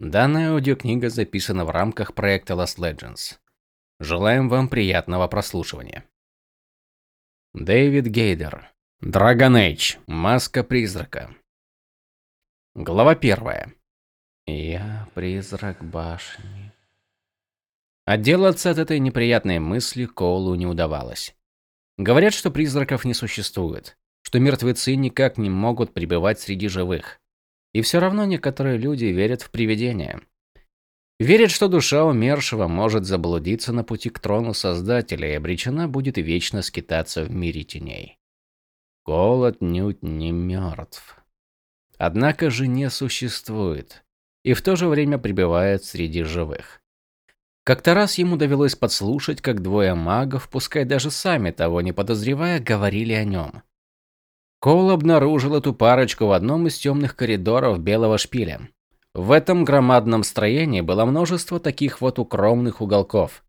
Данная аудиокнига записана в рамках проекта Lost Legends. Желаем вам приятного прослушивания. Дэвид Гейдер. Dragon Age. Маска призрака. Глава первая. Я призрак башни. Отделаться от этой неприятной мысли Коулу не удавалось. Говорят, что призраков не существует, что мертвецы никак не могут пребывать среди живых. И все равно некоторые люди верят в привидения. Верят, что душа умершего может заблудиться на пути к трону Создателя и обречена будет вечно скитаться в мире теней. Голод нють не мертв. Однако же не существует и в то же время пребывает среди живых. Как-то раз ему довелось подслушать, как двое магов, пускай даже сами того не подозревая, говорили о нем. Коул обнаружил эту парочку в одном из темных коридоров Белого Шпиля. В этом громадном строении было множество таких вот укромных уголков,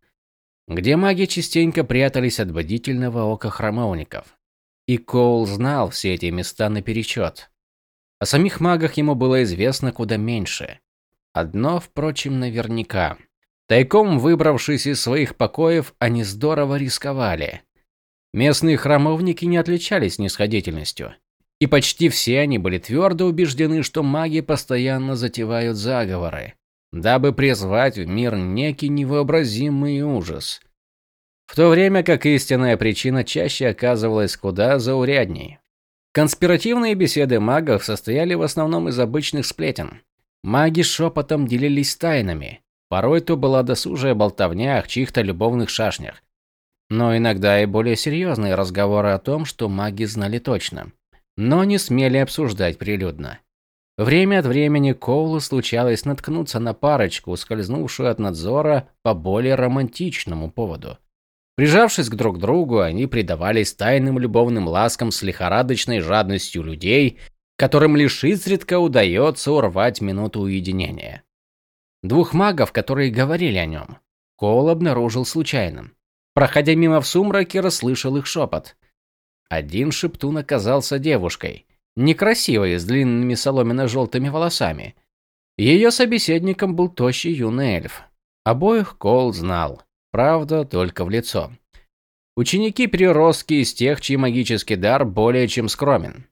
где маги частенько прятались от бдительного ока храмовников. И Коул знал все эти места наперечет. О самих магах ему было известно куда меньше. Одно, впрочем, наверняка. Тайком выбравшись из своих покоев, они здорово рисковали. Местные храмовники не отличались снисходительностью. И почти все они были твердо убеждены, что маги постоянно затевают заговоры, дабы призвать в мир некий невообразимый ужас. В то время как истинная причина чаще оказывалась куда заурядней. Конспиративные беседы магов состояли в основном из обычных сплетен. Маги шепотом делились тайнами. Порой то была досужая болтовня о чьих-то любовных шашнях, но иногда и более серьезные разговоры о том, что маги знали точно, но не смели обсуждать прилюдно. Время от времени Коулу случалось наткнуться на парочку, скользнувшую от надзора по более романтичному поводу. Прижавшись к друг другу, они предавались тайным любовным ласкам с лихорадочной жадностью людей, которым лишь изредка удается урвать минуту уединения. Двух магов, которые говорили о нем, Коул обнаружил случайно. Проходя мимо в сумраке, расслышал их шепот. Один шептун оказался девушкой, некрасивой, с длинными соломенно-желтыми волосами. Ее собеседником был тощий юный эльф. Обоих Кол знал, правда, только в лицо. Ученики-переростки из тех, чей магический дар более чем скромен.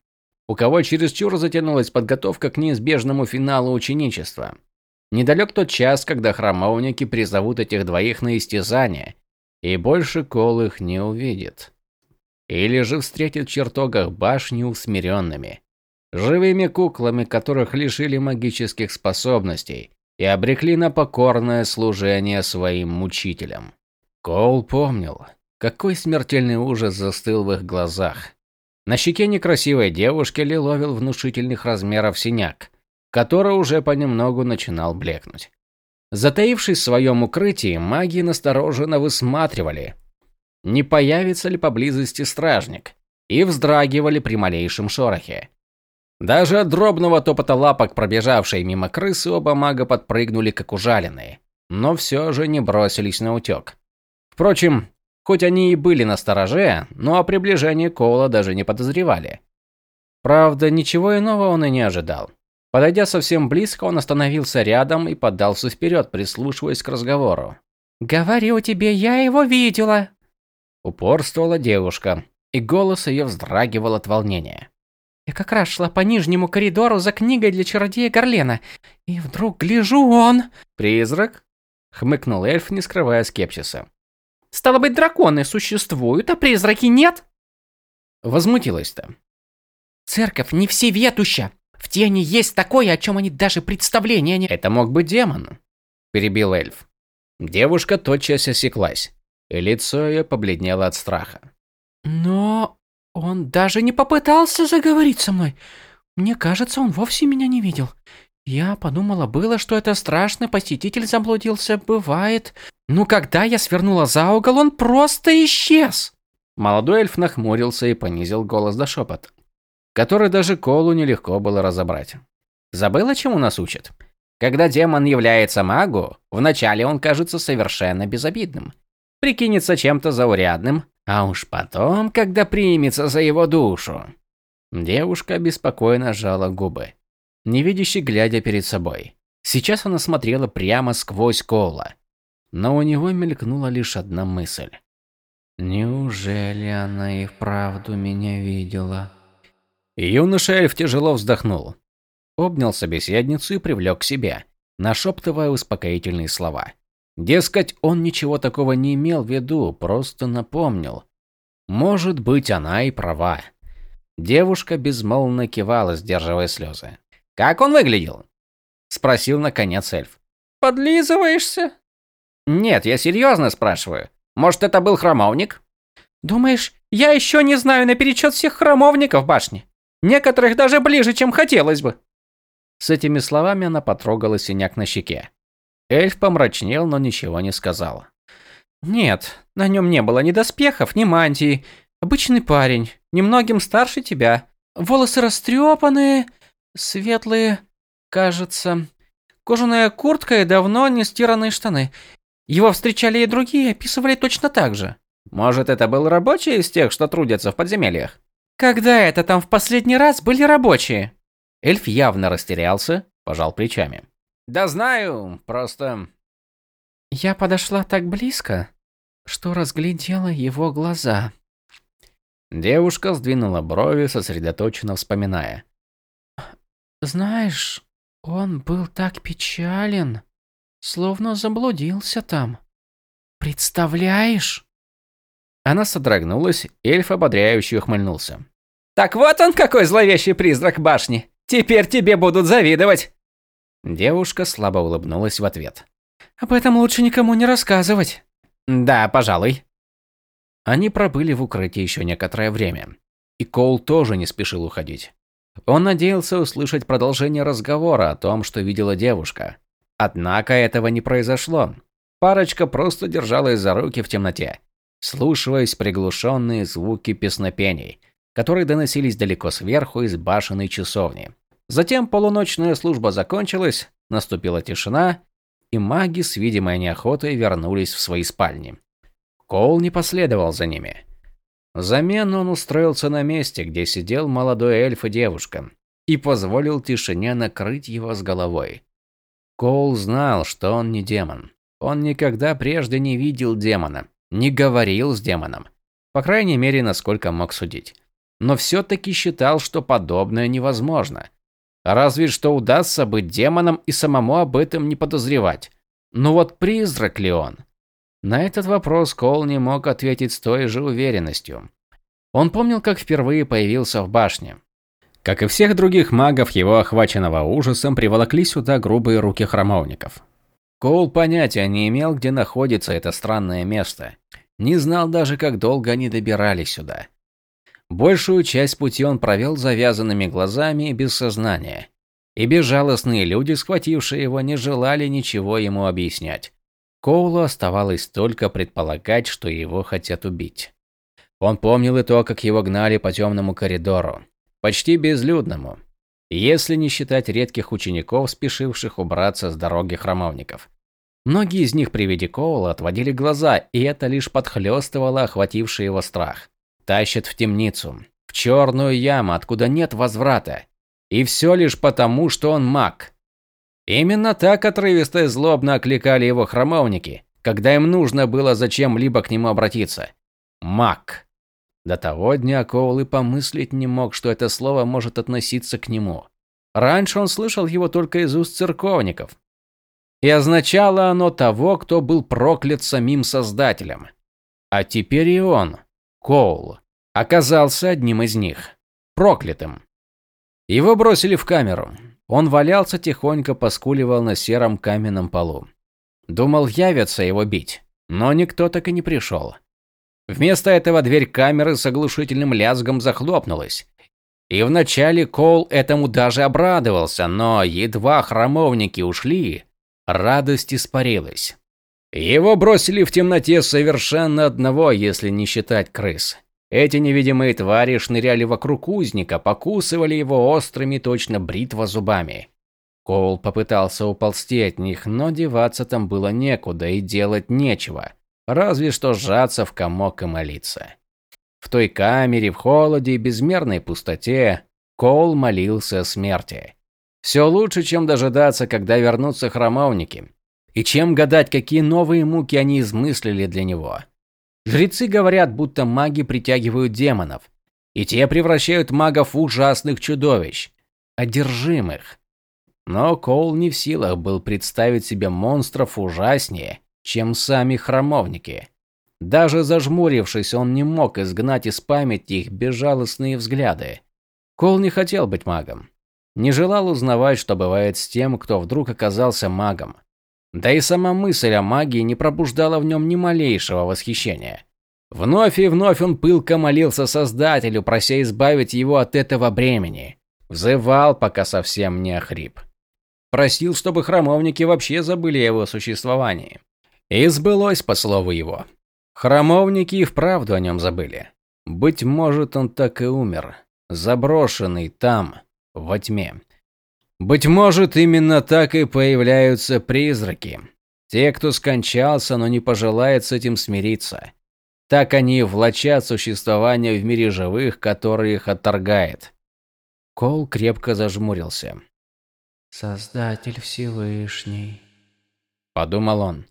У кого чересчур затянулась подготовка к неизбежному финалу ученичества. Недалек тот час, когда храмовники призовут этих двоих на истязание и больше Кол их не увидит. Или же встретит в чертогах башни усмиренными, живыми куклами, которых лишили магических способностей и обрекли на покорное служение своим мучителям. Кол помнил, какой смертельный ужас застыл в их глазах. На щеке некрасивой девушки лиловил внушительных размеров синяк, который уже понемногу начинал блекнуть. Затаившись в своем укрытии, маги настороженно высматривали, не появится ли поблизости стражник, и вздрагивали при малейшем шорохе. Даже от дробного топота лапок, пробежавшей мимо крысы, оба мага подпрыгнули, как ужаленные, но все же не бросились на утек. Впрочем, хоть они и были на стороже, но о приближении Коула даже не подозревали. Правда, ничего иного он и не ожидал. Подойдя совсем близко, он остановился рядом и подался вперед, прислушиваясь к разговору. «Говорю тебе, я его видела!» Упорствовала девушка, и голос ее вздрагивал от волнения. Я как раз шла по нижнему коридору за книгой для чародея Гарлена, и вдруг гляжу он... «Призрак?» — хмыкнул эльф, не скрывая скепсиса. «Стало быть, драконы существуют, а призраки нет?» Возмутилась-то. «Церковь не всеветуща. В тени есть такое, о чем они даже представления не...» «Это мог быть демон», – перебил эльф. Девушка тотчас осеклась, и лицо ее побледнело от страха. «Но он даже не попытался заговорить со мной. Мне кажется, он вовсе меня не видел. Я подумала было, что это страшный посетитель заблудился, бывает. Но когда я свернула за угол, он просто исчез!» Молодой эльф нахмурился и понизил голос до шепота который даже Колу нелегко было разобрать. Забыла, чему нас учат? Когда демон является магу, вначале он кажется совершенно безобидным. Прикинется чем-то заурядным, а уж потом, когда примется за его душу. Девушка беспокойно сжала губы, невидяще глядя перед собой. Сейчас она смотрела прямо сквозь Коула. Но у него мелькнула лишь одна мысль. Неужели она и вправду меня видела? Юноша эльф тяжело вздохнул. Обнял собеседницу и привлек к себе, нашептывая успокоительные слова. Дескать, он ничего такого не имел в виду, просто напомнил. Может быть, она и права. Девушка безмолвно кивала, сдерживая слезы. «Как он выглядел?» – спросил наконец эльф. «Подлизываешься?» «Нет, я серьезно спрашиваю. Может, это был храмовник?» «Думаешь, я еще не знаю наперечет всех храмовников башни? Некоторых даже ближе, чем хотелось бы». С этими словами она потрогала синяк на щеке. Эльф помрачнел, но ничего не сказал. «Нет, на нем не было ни доспехов, ни мантии. Обычный парень, немногим старше тебя. Волосы растрепанные, светлые, кажется. Кожаная куртка и давно не стиранные штаны. Его встречали и другие, описывали точно так же. Может, это был рабочий из тех, что трудятся в подземельях? Когда это там в последний раз были рабочие? Эльф явно растерялся, пожал плечами. Да знаю, просто... Я подошла так близко, что разглядела его глаза. Девушка сдвинула брови, сосредоточенно вспоминая. Знаешь, он был так печален, словно заблудился там. Представляешь? Она содрогнулась, эльф ободряюще ухмыльнулся. Так вот он какой зловещий призрак башни. Теперь тебе будут завидовать. Девушка слабо улыбнулась в ответ. Об этом лучше никому не рассказывать. Да, пожалуй. Они пробыли в укрытии еще некоторое время. И Коул тоже не спешил уходить. Он надеялся услышать продолжение разговора о том, что видела девушка. Однако этого не произошло. Парочка просто держалась за руки в темноте, слушаясь приглушенные звуки песнопений, которые доносились далеко сверху из башенной часовни. Затем полуночная служба закончилась, наступила тишина, и маги с видимой неохотой вернулись в свои спальни. Коул не последовал за ними. Взамен он устроился на месте, где сидел молодой эльф и девушка, и позволил тишине накрыть его с головой. Коул знал, что он не демон. Он никогда прежде не видел демона, не говорил с демоном. По крайней мере, насколько мог судить. Но все-таки считал, что подобное невозможно – Разве что удастся быть демоном и самому об этом не подозревать. Но вот призрак ли он? На этот вопрос Кол не мог ответить с той же уверенностью. Он помнил, как впервые появился в башне. Как и всех других магов, его охваченного ужасом приволокли сюда грубые руки храмовников. Коул понятия не имел, где находится это странное место. Не знал даже, как долго они добирались сюда. Большую часть пути он провел завязанными глазами и без сознания. И безжалостные люди, схватившие его, не желали ничего ему объяснять. Коулу оставалось только предполагать, что его хотят убить. Он помнил и то, как его гнали по темному коридору, почти безлюдному, если не считать редких учеников, спешивших убраться с дороги храмовников. Многие из них при виде Коула отводили глаза, и это лишь подхлёстывало охвативший его страх тащат в темницу, в черную яму, откуда нет возврата. И все лишь потому, что он маг. Именно так отрывисто и злобно окликали его храмовники, когда им нужно было зачем-либо к нему обратиться. Маг. До того дня Коул и помыслить не мог, что это слово может относиться к нему. Раньше он слышал его только из уст церковников. И означало оно того, кто был проклят самим Создателем. А теперь и он, Коул оказался одним из них. Проклятым. Его бросили в камеру. Он валялся тихонько, поскуливал на сером каменном полу. Думал, явятся его бить, но никто так и не пришел. Вместо этого дверь камеры с оглушительным лязгом захлопнулась. И вначале Коул этому даже обрадовался, но едва храмовники ушли, радость испарилась. Его бросили в темноте совершенно одного, если не считать крыс. Эти невидимые твари шныряли вокруг узника, покусывали его острыми, точно бритва зубами. Коул попытался уползти от них, но деваться там было некуда и делать нечего, разве что сжаться в комок и молиться. В той камере, в холоде и безмерной пустоте Коул молился о смерти. Все лучше, чем дожидаться, когда вернутся храмовники. И чем гадать, какие новые муки они измыслили для него. Жрецы говорят, будто маги притягивают демонов. И те превращают магов в ужасных чудовищ. Одержимых. Но Коул не в силах был представить себе монстров ужаснее, чем сами храмовники. Даже зажмурившись, он не мог изгнать из памяти их безжалостные взгляды. Кол не хотел быть магом. Не желал узнавать, что бывает с тем, кто вдруг оказался магом. Да и сама мысль о магии не пробуждала в нем ни малейшего восхищения. Вновь и вновь он пылко молился Создателю, прося избавить его от этого бремени. Взывал, пока совсем не охрип. Просил, чтобы храмовники вообще забыли о его существовании. И сбылось по слову его. Храмовники и вправду о нем забыли. Быть может, он так и умер, заброшенный там, во тьме. Быть может, именно так и появляются призраки. Те, кто скончался, но не пожелает с этим смириться. Так они влачат существование в мире живых, который их отторгает. Кол крепко зажмурился. «Создатель Всевышний», — подумал он.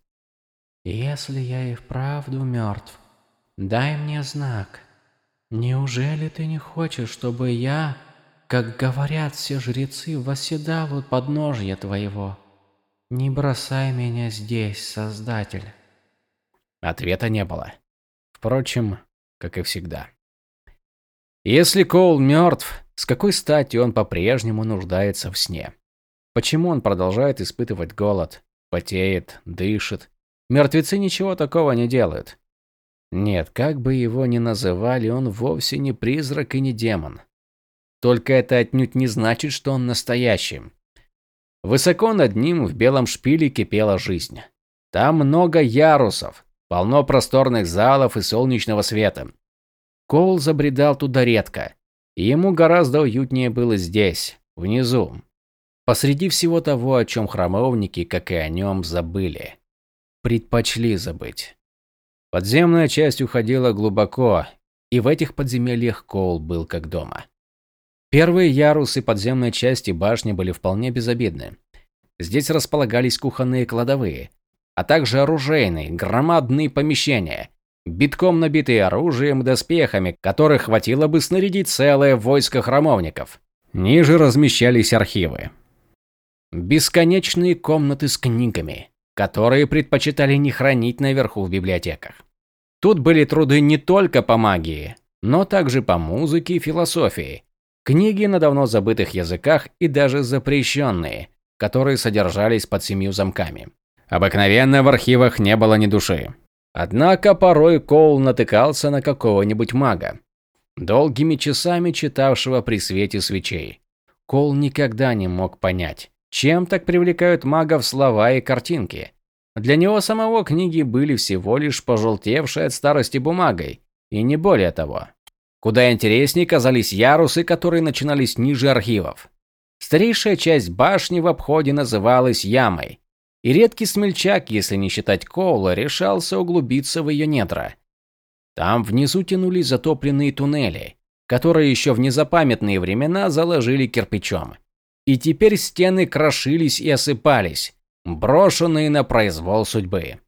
«Если я и вправду мертв, дай мне знак. Неужели ты не хочешь, чтобы я как говорят все жрецы, восседал у подножья твоего. Не бросай меня здесь, Создатель. Ответа не было. Впрочем, как и всегда. Если Коул мертв, с какой стати он по-прежнему нуждается в сне? Почему он продолжает испытывать голод, потеет, дышит? Мертвецы ничего такого не делают. Нет, как бы его ни называли, он вовсе не призрак и не демон. Только это отнюдь не значит, что он настоящий. Высоко над ним в белом шпиле кипела жизнь. Там много ярусов, полно просторных залов и солнечного света. Коул забредал туда редко, и ему гораздо уютнее было здесь, внизу. Посреди всего того, о чем храмовники, как и о нем, забыли. Предпочли забыть. Подземная часть уходила глубоко, и в этих подземельях Коул был как дома. Первые ярусы подземной части башни были вполне безобидны. Здесь располагались кухонные кладовые, а также оружейные, громадные помещения, битком набитые оружием и доспехами, которых хватило бы снарядить целое войско храмовников. Ниже размещались архивы. Бесконечные комнаты с книгами, которые предпочитали не хранить наверху в библиотеках. Тут были труды не только по магии, но также по музыке и философии, Книги на давно забытых языках и даже запрещенные, которые содержались под семью замками. Обыкновенно в архивах не было ни души. Однако порой Коул натыкался на какого-нибудь мага, долгими часами читавшего при свете свечей. Коул никогда не мог понять, чем так привлекают магов слова и картинки. Для него самого книги были всего лишь пожелтевшей от старости бумагой, и не более того. Куда интереснее казались ярусы, которые начинались ниже архивов. Старейшая часть башни в обходе называлась ямой, и редкий смельчак, если не считать Коула, решался углубиться в ее недра. Там внизу тянулись затопленные туннели, которые еще в незапамятные времена заложили кирпичом. И теперь стены крошились и осыпались, брошенные на произвол судьбы.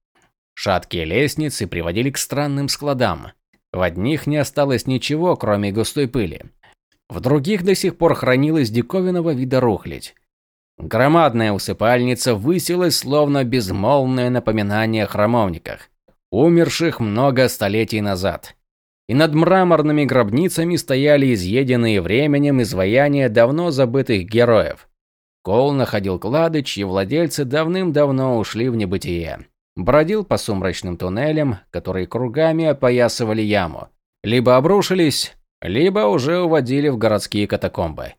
Шаткие лестницы приводили к странным складам, в одних не осталось ничего, кроме густой пыли. В других до сих пор хранилась диковинного вида рухлядь. Громадная усыпальница высилась, словно безмолвное напоминание о храмовниках, умерших много столетий назад. И над мраморными гробницами стояли изъеденные временем изваяния давно забытых героев. Кол находил клады, чьи владельцы давным-давно ушли в небытие бродил по сумрачным туннелям, которые кругами опоясывали яму. Либо обрушились, либо уже уводили в городские катакомбы.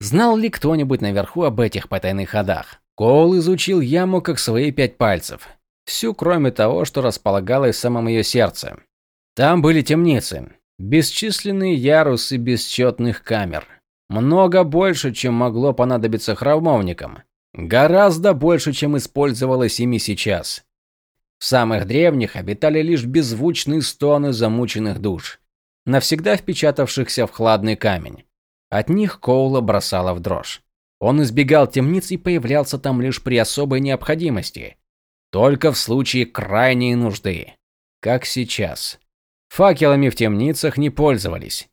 Знал ли кто-нибудь наверху об этих потайных ходах? Коул изучил яму как свои пять пальцев. Всю, кроме того, что располагалось в самом ее сердце. Там были темницы, бесчисленные ярусы бесчетных камер. Много больше, чем могло понадобиться храмовникам. Гораздо больше, чем использовалось ими сейчас. В самых древних обитали лишь беззвучные стоны замученных душ, навсегда впечатавшихся в хладный камень. От них Коула бросала в дрожь. Он избегал темниц и появлялся там лишь при особой необходимости. Только в случае крайней нужды. Как сейчас. Факелами в темницах не пользовались.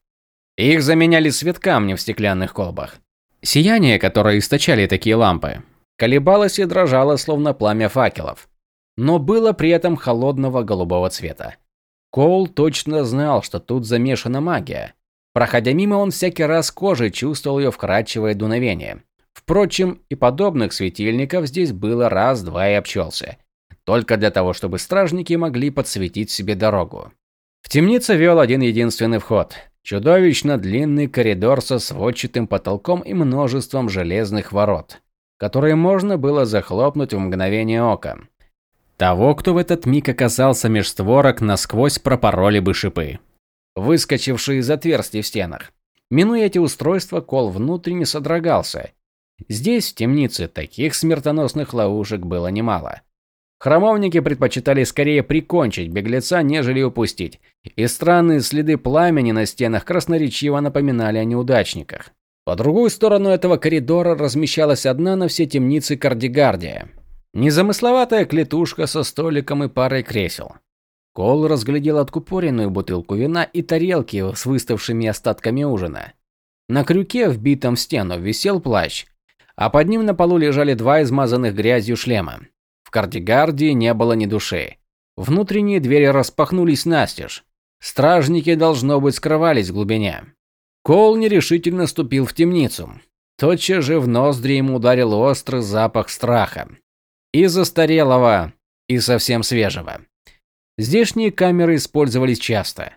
Их заменяли свет камня в стеклянных колбах. Сияние, которое источали такие лампы, колебалось и дрожало, словно пламя факелов. Но было при этом холодного голубого цвета. Коул точно знал, что тут замешана магия. Проходя мимо, он всякий раз кожей чувствовал ее вкрадчивое дуновение. Впрочем, и подобных светильников здесь было раз-два и обчелся. Только для того, чтобы стражники могли подсветить себе дорогу. В темнице вел один единственный вход. Чудовищно длинный коридор со сводчатым потолком и множеством железных ворот, которые можно было захлопнуть в мгновение ока. Того, кто в этот миг оказался меж створок, насквозь пропороли бы шипы, выскочившие из отверстий в стенах. Минуя эти устройства, Кол внутренне содрогался. Здесь, в темнице, таких смертоносных ловушек было немало. Храмовники предпочитали скорее прикончить беглеца, нежели упустить, и странные следы пламени на стенах красноречиво напоминали о неудачниках. По другую сторону этого коридора размещалась одна на все темницы кардигардия. Незамысловатая клетушка со столиком и парой кресел. Кол разглядел откупоренную бутылку вина и тарелки с выставшими остатками ужина. На крюке, вбитом в стену, висел плащ, а под ним на полу лежали два измазанных грязью шлема. В кардигардии не было ни души. Внутренние двери распахнулись настежь. Стражники, должно быть, скрывались в глубине. Кол нерешительно ступил в темницу. Тотчас же в ноздри ему ударил острый запах страха. И застарелого, и совсем свежего. Здешние камеры использовались часто.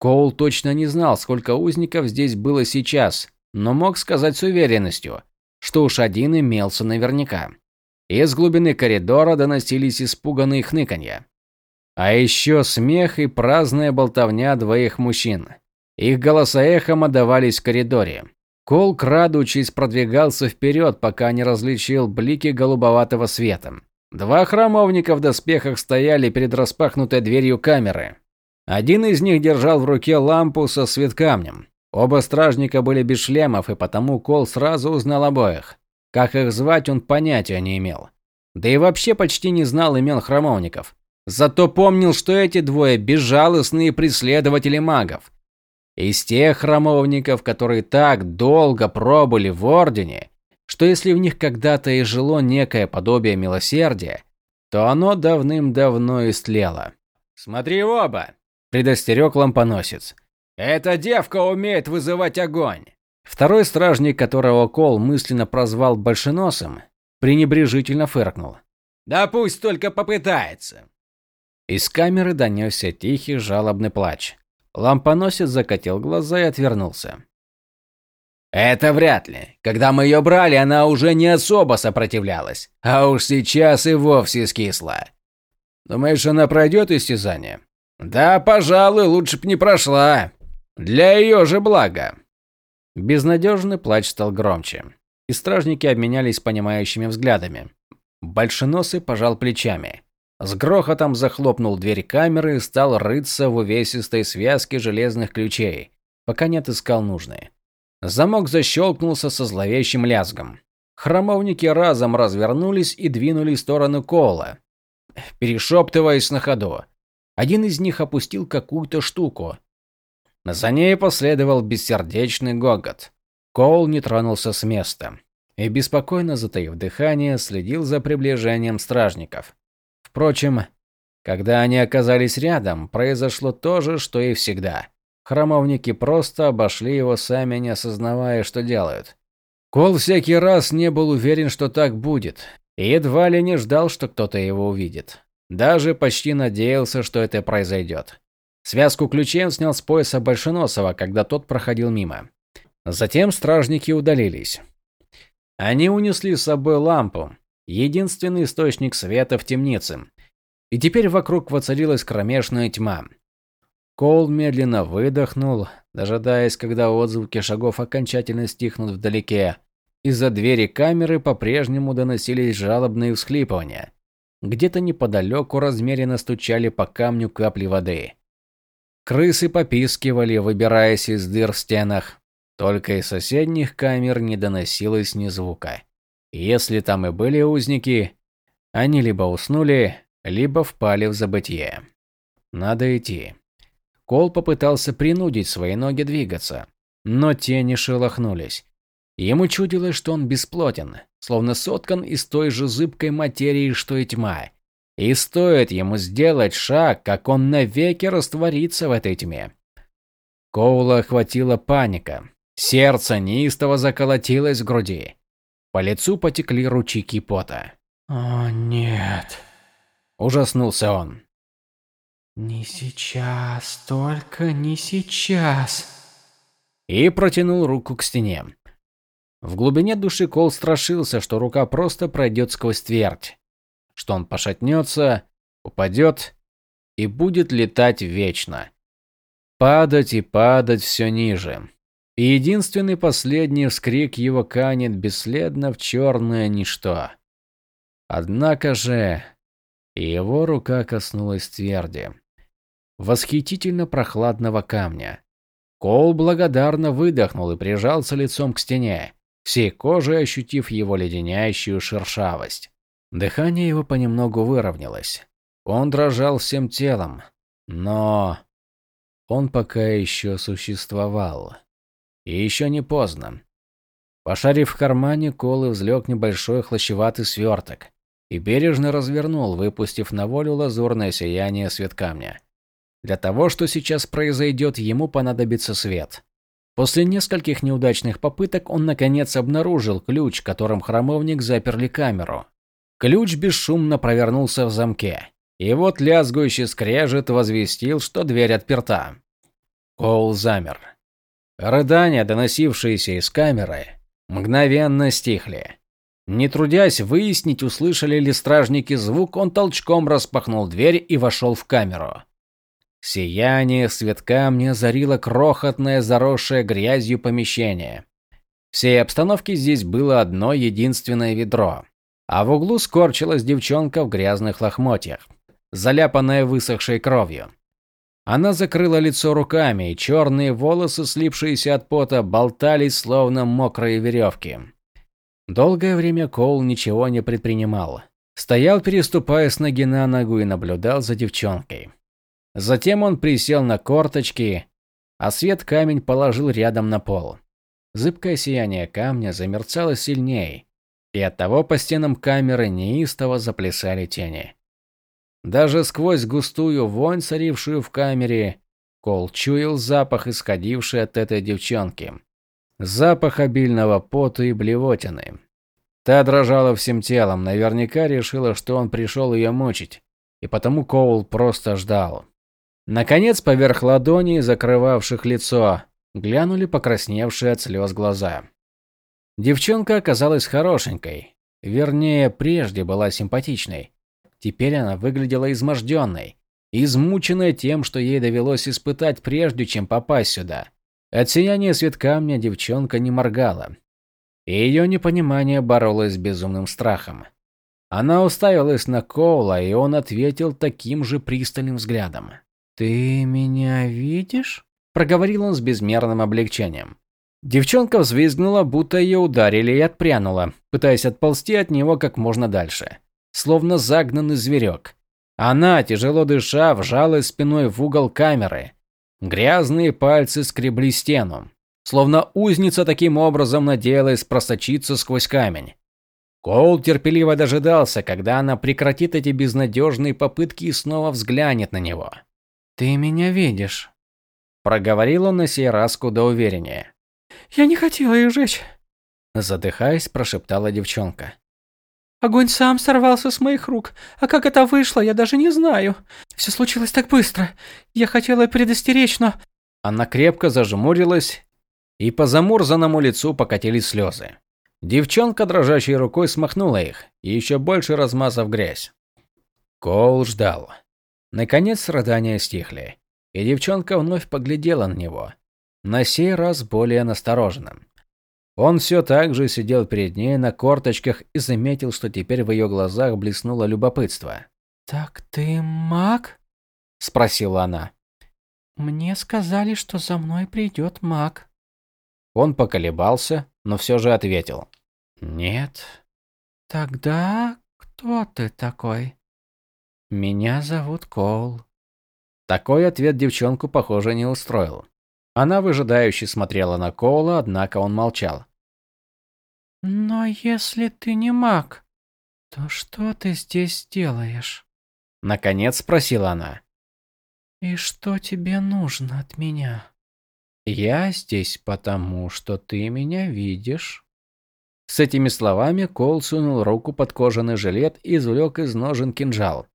Коул точно не знал, сколько узников здесь было сейчас, но мог сказать с уверенностью, что уж один имелся наверняка. Из глубины коридора доносились испуганные хныканья. А еще смех и праздная болтовня двоих мужчин. Их голоса эхом отдавались в коридоре. Кол, крадучись, продвигался вперед, пока не различил блики голубоватого света. Два храмовника в доспехах стояли перед распахнутой дверью камеры. Один из них держал в руке лампу со светкамнем. Оба стражника были без шлемов, и потому Кол сразу узнал обоих. Как их звать, он понятия не имел. Да и вообще почти не знал имен храмовников. Зато помнил, что эти двое безжалостные преследователи магов. Из тех храмовников, которые так долго пробыли в Ордене, что если в них когда-то и жило некое подобие милосердия, то оно давным-давно истлело. «Смотри оба!» – предостерег лампоносец. «Эта девка умеет вызывать огонь!» Второй стражник, которого Кол мысленно прозвал Большеносом, пренебрежительно фыркнул. «Да пусть только попытается!» Из камеры донесся тихий жалобный плач. Лампоносец закатил глаза и отвернулся. Это вряд ли. Когда мы ее брали, она уже не особо сопротивлялась, а уж сейчас и вовсе скисла. Думаешь, она пройдет истязание? Да, пожалуй, лучше б не прошла. Для ее же блага. Безнадежный плач стал громче, и стражники обменялись понимающими взглядами. Большеносый пожал плечами. С грохотом захлопнул дверь камеры и стал рыться в увесистой связке железных ключей, пока не отыскал нужные. Замок защелкнулся со зловещим лязгом. Храмовники разом развернулись и двинулись в сторону Кола, перешептываясь на ходу. Один из них опустил какую-то штуку. За ней последовал бессердечный гогот. Коул не тронулся с места и, беспокойно затаив дыхание, следил за приближением стражников. Впрочем, когда они оказались рядом, произошло то же, что и всегда. Храмовники просто обошли его, сами не осознавая, что делают. Кол всякий раз не был уверен, что так будет, и едва ли не ждал, что кто-то его увидит. Даже почти надеялся, что это произойдет. Связку ключей он снял с пояса Большеносова, когда тот проходил мимо. Затем стражники удалились. Они унесли с собой лампу, единственный источник света в темнице. И теперь вокруг воцарилась кромешная тьма. Кол медленно выдохнул, дожидаясь, когда отзвуки шагов окончательно стихнут вдалеке. Из-за двери камеры по-прежнему доносились жалобные всхлипывания. Где-то неподалеку размеренно стучали по камню капли воды. Крысы попискивали, выбираясь из дыр в стенах. Только из соседних камер не доносилось ни звука. Если там и были узники, они либо уснули, либо впали в забытье. Надо идти. Кол попытался принудить свои ноги двигаться, но те не шелохнулись. Ему чудилось, что он бесплотен, словно соткан из той же зыбкой материи, что и тьма. И стоит ему сделать шаг, как он навеки растворится в этой тьме. Коула охватила паника. Сердце неистово заколотилось в груди. По лицу потекли ручейки пота. «О, нет!» Ужаснулся он. «Не сейчас, только не сейчас!» И протянул руку к стене. В глубине души Кол страшился, что рука просто пройдет сквозь твердь, что он пошатнется, упадет и будет летать вечно. Падать и падать все ниже. И единственный последний вскрик его канет бесследно в черное ничто. Однако же его рука коснулась тверди. Восхитительно прохладного камня. Кол благодарно выдохнул и прижался лицом к стене, всей кожей ощутив его леденящую шершавость. Дыхание его понемногу выровнялось. Он дрожал всем телом, но он пока еще существовал. И еще не поздно. Пошарив в кармане, Кол взлег небольшой хлощеватый сверток и бережно развернул, выпустив на волю лазурное сияние свет камня. Для того, что сейчас произойдет, ему понадобится свет. После нескольких неудачных попыток он наконец обнаружил ключ, которым храмовник заперли камеру. Ключ бесшумно провернулся в замке. И вот лязгующий скрежет возвестил, что дверь отперта. Коул замер. Рыдания, доносившиеся из камеры, мгновенно стихли. Не трудясь выяснить, услышали ли стражники звук, он толчком распахнул дверь и вошел в камеру. Сияние свет камня зарило крохотное, заросшее грязью помещение. Всей обстановке здесь было одно единственное ведро, а в углу скорчилась девчонка в грязных лохмотьях, заляпанная высохшей кровью. Она закрыла лицо руками, и черные волосы, слипшиеся от пота, болтались словно мокрые веревки. Долгое время Коул ничего не предпринимал. Стоял, переступая с ноги на ногу и наблюдал за девчонкой. Затем он присел на корточки, а свет камень положил рядом на пол. Зыбкое сияние камня замерцало сильнее, и оттого по стенам камеры неистово заплясали тени. Даже сквозь густую вонь, царившую в камере, Кол чуял запах, исходивший от этой девчонки. Запах обильного пота и блевотины. Та дрожала всем телом, наверняка решила, что он пришел ее мучить, и потому Коул просто ждал. Наконец, поверх ладоней, закрывавших лицо, глянули покрасневшие от слез глаза. Девчонка оказалась хорошенькой, вернее, прежде была симпатичной. Теперь она выглядела изможденной, измученной тем, что ей довелось испытать прежде, чем попасть сюда. От сияния свет камня девчонка не моргала. И ее непонимание боролось с безумным страхом. Она уставилась на Коула, и он ответил таким же пристальным взглядом. «Ты меня видишь?» – проговорил он с безмерным облегчением. Девчонка взвизгнула, будто ее ударили, и отпрянула, пытаясь отползти от него как можно дальше словно загнанный зверек. Она, тяжело дыша, вжалась спиной в угол камеры. Грязные пальцы скребли стену, словно узница таким образом надеялась просочиться сквозь камень. Коул терпеливо дожидался, когда она прекратит эти безнадежные попытки и снова взглянет на него. «Ты меня видишь», – проговорил он на сей раз куда увереннее. «Я не хотела ее жечь», – задыхаясь, прошептала девчонка. Огонь сам сорвался с моих рук, а как это вышло, я даже не знаю. Все случилось так быстро. Я хотела предостеречь, но... Она крепко зажмурилась, и по замурзанному лицу покатились слезы. Девчонка дрожащей рукой смахнула их, и еще больше размазав грязь. Коул ждал. Наконец страдания стихли, и девчонка вновь поглядела на него, на сей раз более настороженно. Он все так же сидел перед ней на корточках и заметил, что теперь в ее глазах блеснуло любопытство. «Так ты маг?» – спросила она. «Мне сказали, что за мной придет маг». Он поколебался, но все же ответил. «Нет». «Тогда кто ты такой?» «Меня зовут Коул». Такой ответ девчонку, похоже, не устроил. Она выжидающе смотрела на Коула, однако он молчал. «Но если ты не маг, то что ты здесь делаешь?» Наконец спросила она. «И что тебе нужно от меня?» «Я здесь потому, что ты меня видишь». С этими словами Кол сунул руку под кожаный жилет и извлек из ножен кинжал.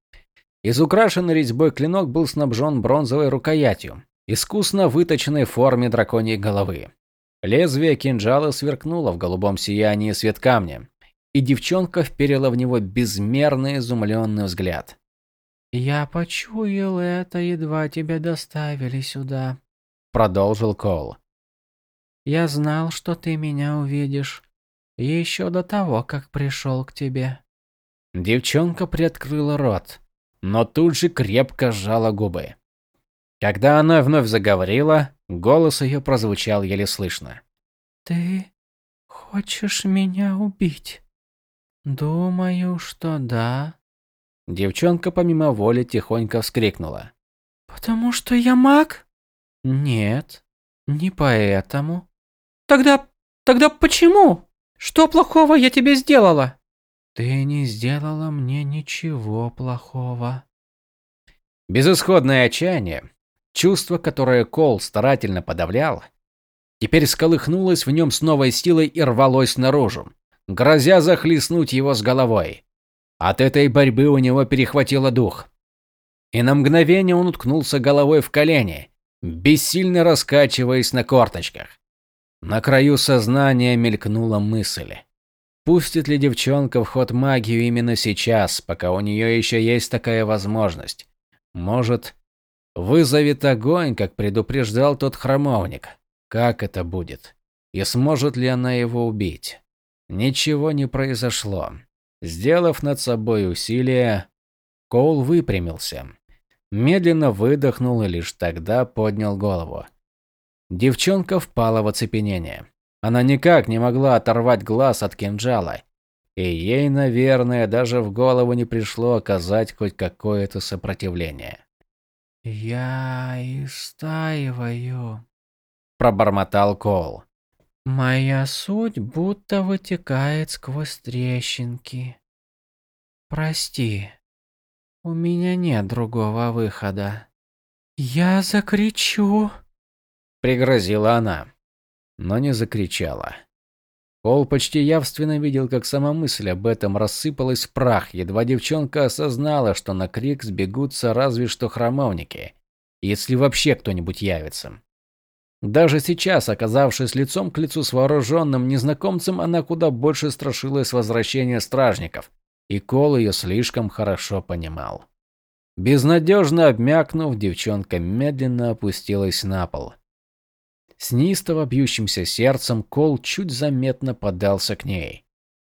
Изукрашенный резьбой клинок был снабжен бронзовой рукоятью, искусно выточенной форме драконьей головы. Лезвие кинжала сверкнуло в голубом сиянии свет камня, и девчонка вперила в него безмерно изумленный взгляд. «Я почуял это, едва тебя доставили сюда», — продолжил Кол. «Я знал, что ты меня увидишь, еще до того, как пришел к тебе». Девчонка приоткрыла рот, но тут же крепко сжала губы. Когда она вновь заговорила, голос ее прозвучал еле слышно. «Ты хочешь меня убить?» «Думаю, что да». Девчонка помимо воли тихонько вскрикнула. «Потому что я маг?» «Нет, не поэтому». «Тогда... тогда почему? Что плохого я тебе сделала?» «Ты не сделала мне ничего плохого». Безысходное отчаяние, чувство, которое Кол старательно подавлял, теперь сколыхнулось в нем с новой силой и рвалось наружу грозя захлестнуть его с головой. От этой борьбы у него перехватило дух. И на мгновение он уткнулся головой в колени, бессильно раскачиваясь на корточках. На краю сознания мелькнула мысль. Пустит ли девчонка в ход магию именно сейчас, пока у нее еще есть такая возможность? Может, вызовет огонь, как предупреждал тот храмовник? Как это будет? И сможет ли она его убить? Ничего не произошло. Сделав над собой усилие, Коул выпрямился. Медленно выдохнул и лишь тогда поднял голову. Девчонка впала в оцепенение. Она никак не могла оторвать глаз от кинжала. И ей, наверное, даже в голову не пришло оказать хоть какое-то сопротивление. «Я истаиваю», – пробормотал Коул. Моя суть будто вытекает сквозь трещинки. Прости, у меня нет другого выхода. Я закричу, пригрозила она, но не закричала. Пол почти явственно видел, как сама мысль об этом рассыпалась в прах, едва девчонка осознала, что на крик сбегутся разве что храмовники, если вообще кто-нибудь явится. Даже сейчас, оказавшись лицом к лицу с вооруженным незнакомцем, она куда больше страшилась возвращения стражников, и Кол ее слишком хорошо понимал. Безнадежно обмякнув, девчонка медленно опустилась на пол. С неистово бьющимся сердцем Кол чуть заметно подался к ней.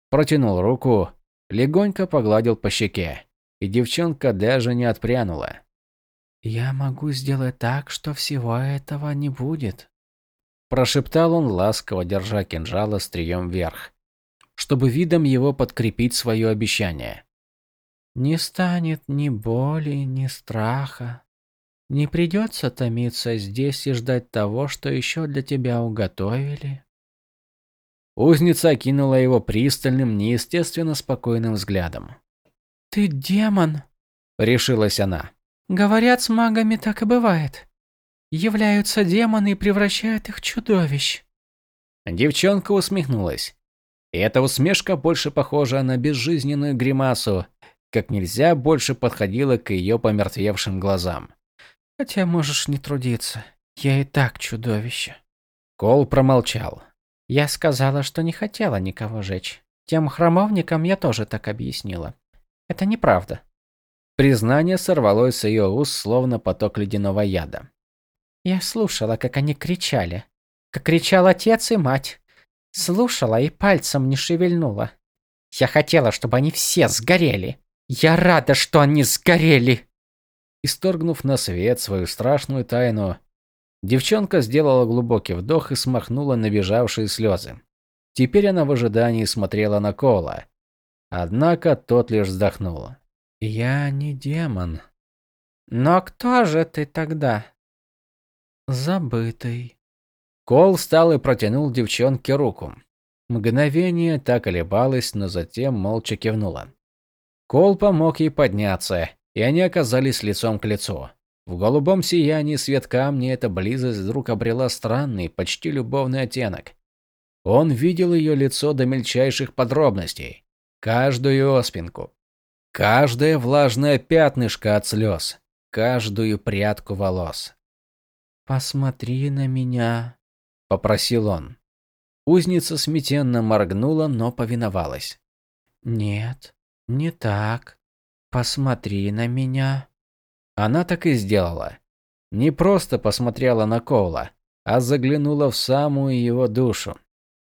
Протянул руку, легонько погладил по щеке, и девчонка даже не отпрянула. «Я могу сделать так, что всего этого не будет», – прошептал он, ласково держа кинжал острием вверх, чтобы видом его подкрепить свое обещание. «Не станет ни боли, ни страха. Не придется томиться здесь и ждать того, что еще для тебя уготовили». Узница окинула его пристальным, неестественно спокойным взглядом. «Ты демон!» – решилась она. Говорят, с магами так и бывает. Являются демоны и превращают их в чудовищ. Девчонка усмехнулась. И эта усмешка больше похожа на безжизненную гримасу, как нельзя больше подходила к ее помертвевшим глазам. Хотя можешь не трудиться. Я и так чудовище. Кол промолчал. Я сказала, что не хотела никого жечь. Тем храмовникам я тоже так объяснила. Это неправда. Признание сорвалось с ее уст, словно поток ледяного яда. Я слушала, как они кричали. Как кричал отец и мать. Слушала и пальцем не шевельнула. Я хотела, чтобы они все сгорели. Я рада, что они сгорели. Исторгнув на свет свою страшную тайну, Девчонка сделала глубокий вдох и смахнула набежавшие слезы. Теперь она в ожидании смотрела на Кола. Однако тот лишь вздохнул. «Я не демон». «Но кто же ты тогда?» «Забытый». Кол встал и протянул девчонке руку. Мгновение так колебалась, но затем молча кивнула. Кол помог ей подняться, и они оказались лицом к лицу. В голубом сиянии свет камня эта близость вдруг обрела странный, почти любовный оттенок. Он видел ее лицо до мельчайших подробностей, каждую оспинку, каждое влажное пятнышко от слез, каждую прядку волос. «Посмотри на меня», — попросил он. Узница смятенно моргнула, но повиновалась. «Нет, не так. Посмотри на меня». Она так и сделала. Не просто посмотрела на Коула, а заглянула в самую его душу.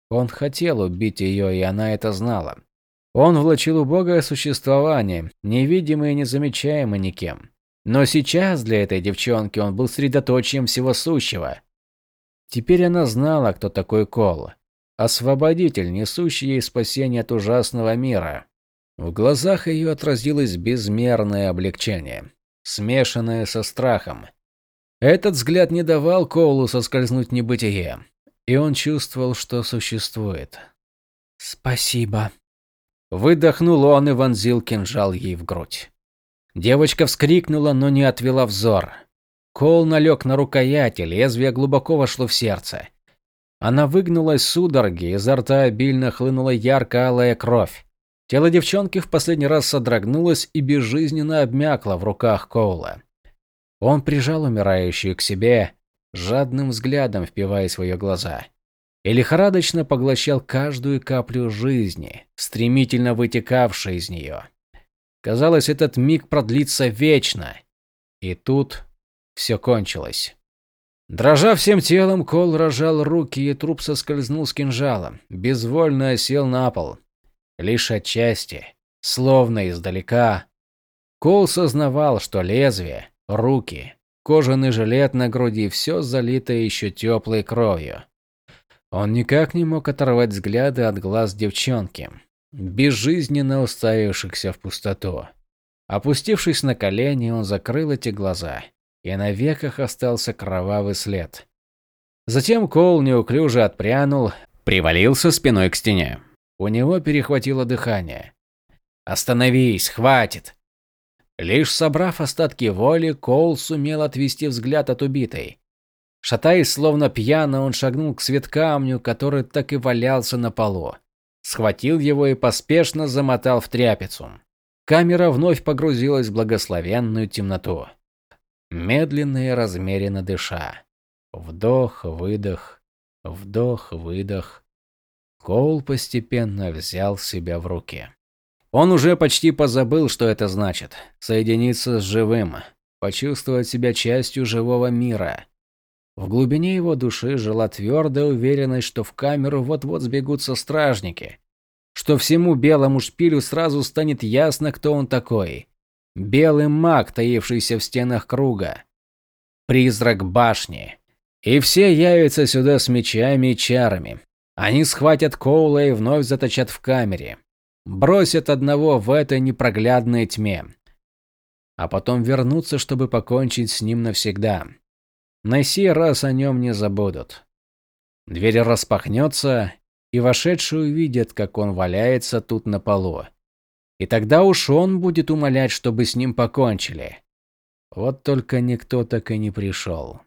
Он хотел убить ее, и она это знала. Он влачил убогое существование, невидимый и незамечаемый никем. Но сейчас для этой девчонки он был средоточием всего сущего. Теперь она знала, кто такой Кол. Освободитель, несущий ей спасение от ужасного мира. В глазах ее отразилось безмерное облегчение, смешанное со страхом. Этот взгляд не давал Коулу соскользнуть в небытие и он чувствовал, что существует. «Спасибо». Выдохнул он и вонзил кинжал ей в грудь. Девочка вскрикнула, но не отвела взор. Кол налег на рукоять, и лезвие глубоко вошло в сердце. Она выгнулась судороги, изо рта обильно хлынула ярко-алая кровь. Тело девчонки в последний раз содрогнулось и безжизненно обмякло в руках Коула. Он прижал умирающую к себе, жадным взглядом впиваясь в ее глаза. И лихорадочно поглощал каждую каплю жизни, стремительно вытекавшей из нее. Казалось, этот миг продлится вечно. И тут все кончилось. Дрожа всем телом, Кол рожал руки, и труп соскользнул с кинжала, безвольно осел на пол. Лишь отчасти, словно издалека. Кол сознавал, что лезвие, руки, Кожаный жилет на груди, все залито еще теплой кровью. Он никак не мог оторвать взгляды от глаз девчонки, безжизненно уставившихся в пустоту. Опустившись на колени, он закрыл эти глаза, и на веках остался кровавый след. Затем Коул неуклюже отпрянул, привалился спиной к стене. У него перехватило дыхание. «Остановись, хватит!» Лишь собрав остатки воли, Коул сумел отвести взгляд от убитой. Шатаясь, словно пьяно, он шагнул к светкамню, который так и валялся на полу. Схватил его и поспешно замотал в тряпицу. Камера вновь погрузилась в благословенную темноту. Медленно и размеренно дыша. Вдох, выдох, вдох, выдох. Коул постепенно взял себя в руки. Он уже почти позабыл, что это значит – соединиться с живым, почувствовать себя частью живого мира. В глубине его души жила твердая уверенность, что в камеру вот-вот сбегутся стражники, что всему белому шпилю сразу станет ясно, кто он такой. Белый маг, таившийся в стенах круга. Призрак башни. И все явятся сюда с мечами и чарами. Они схватят Коула и вновь заточат в камере бросят одного в этой непроглядной тьме, а потом вернутся, чтобы покончить с ним навсегда. На сей раз о нем не забудут. Дверь распахнется, и вошедшие увидят, как он валяется тут на полу. И тогда уж он будет умолять, чтобы с ним покончили. Вот только никто так и не пришел.